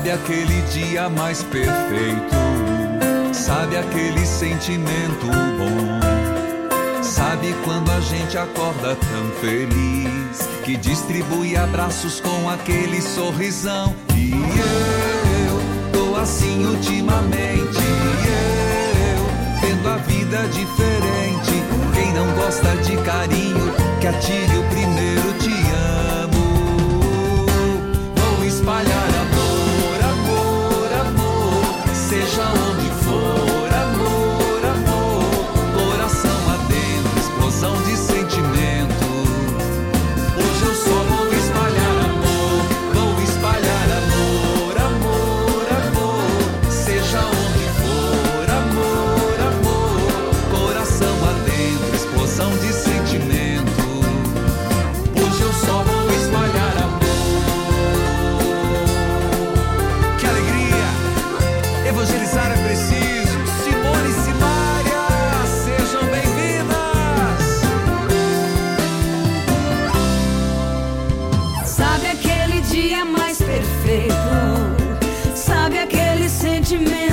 Sabe aquele dia mais perfeito? Sabe aquele sentimento bom? Sabe quando a gente acorda tão feliz que distribui abraços com aquele sorrisão? E eu tô assim ultimamente. Eu vendo a vida diferente. Quem não gosta de carinho, que atire o dia mais perfeito? Sabe aquele sentimento?